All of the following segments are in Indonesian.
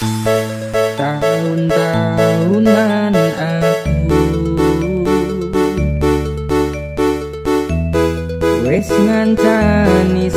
Tahun-tahunan aku. Wes ngancani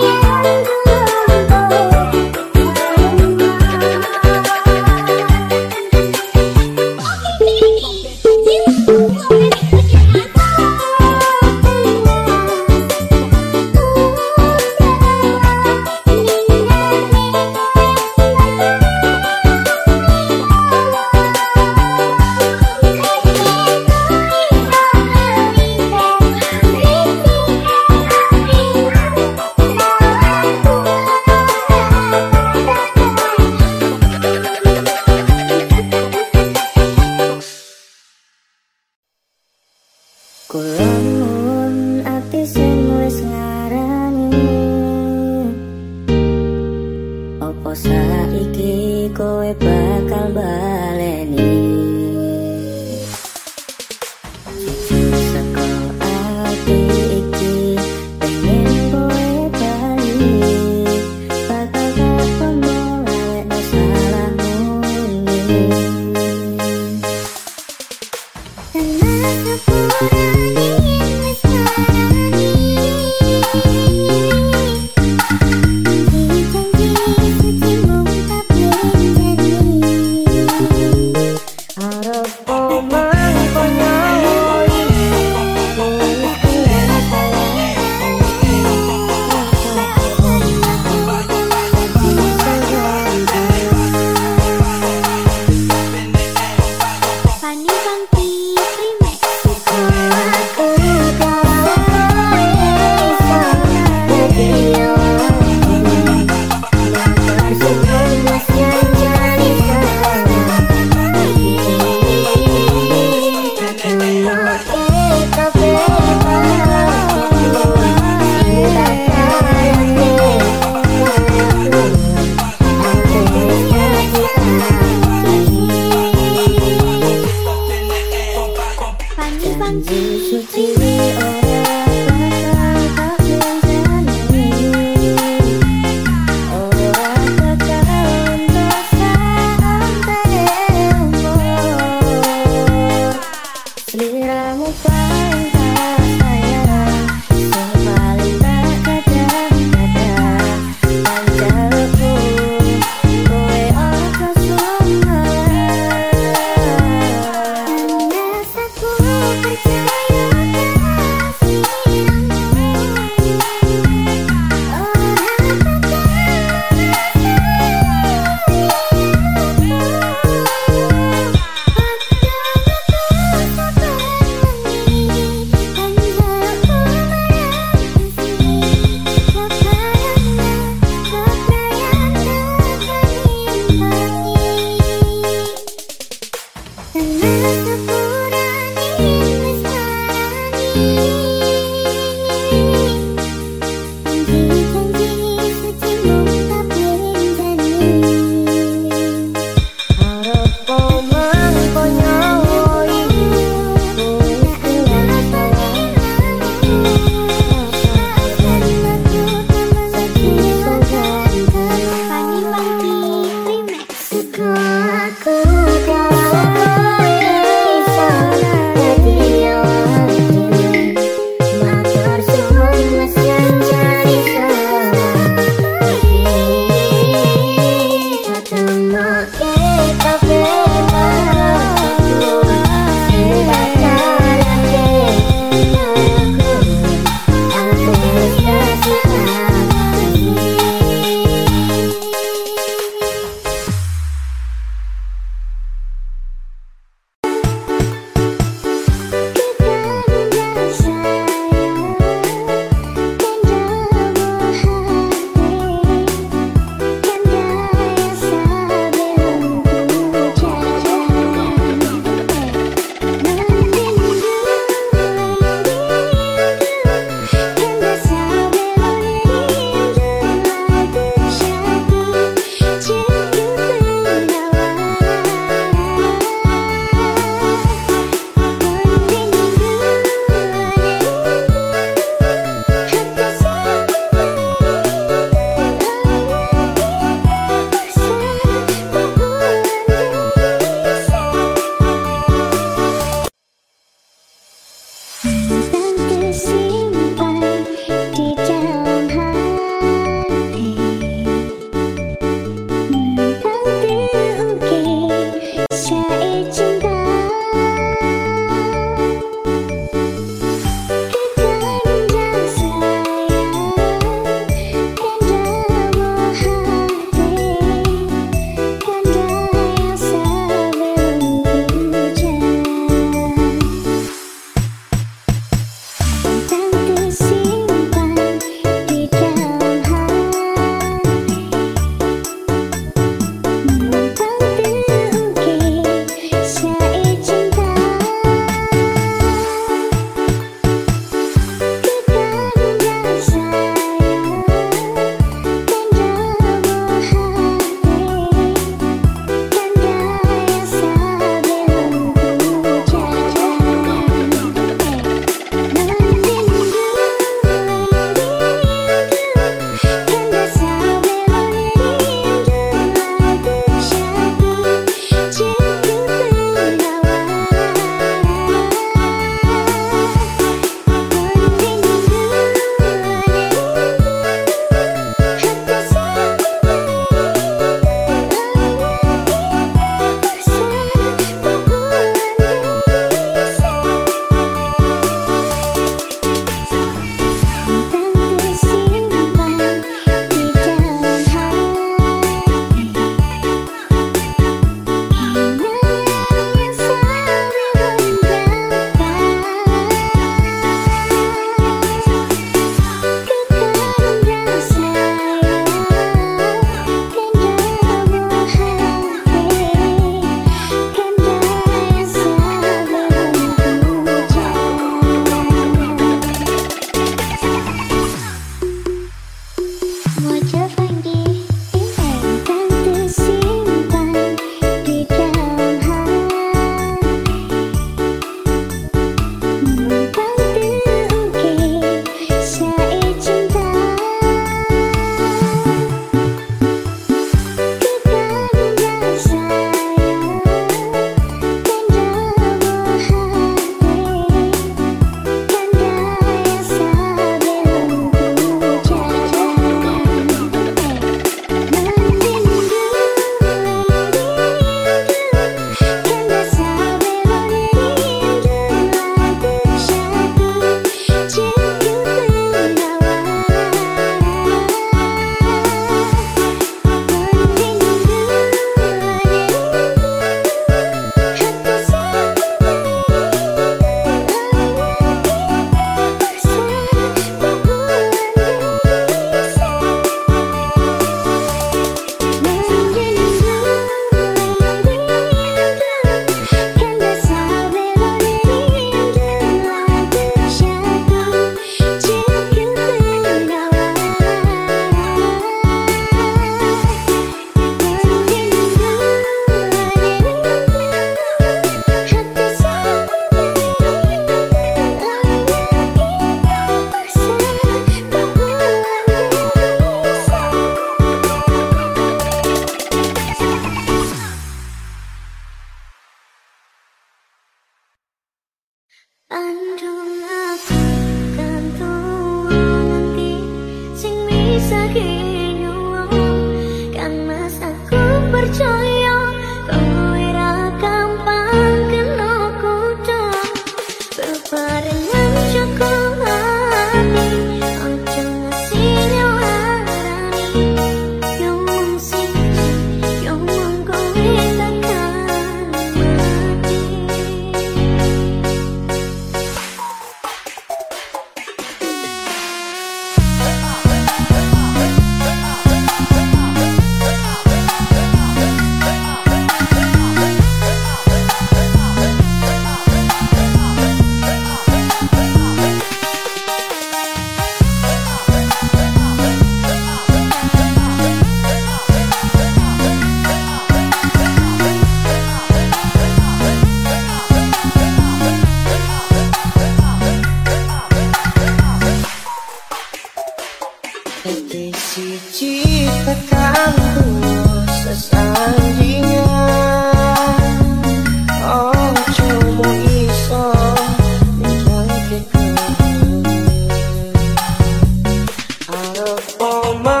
my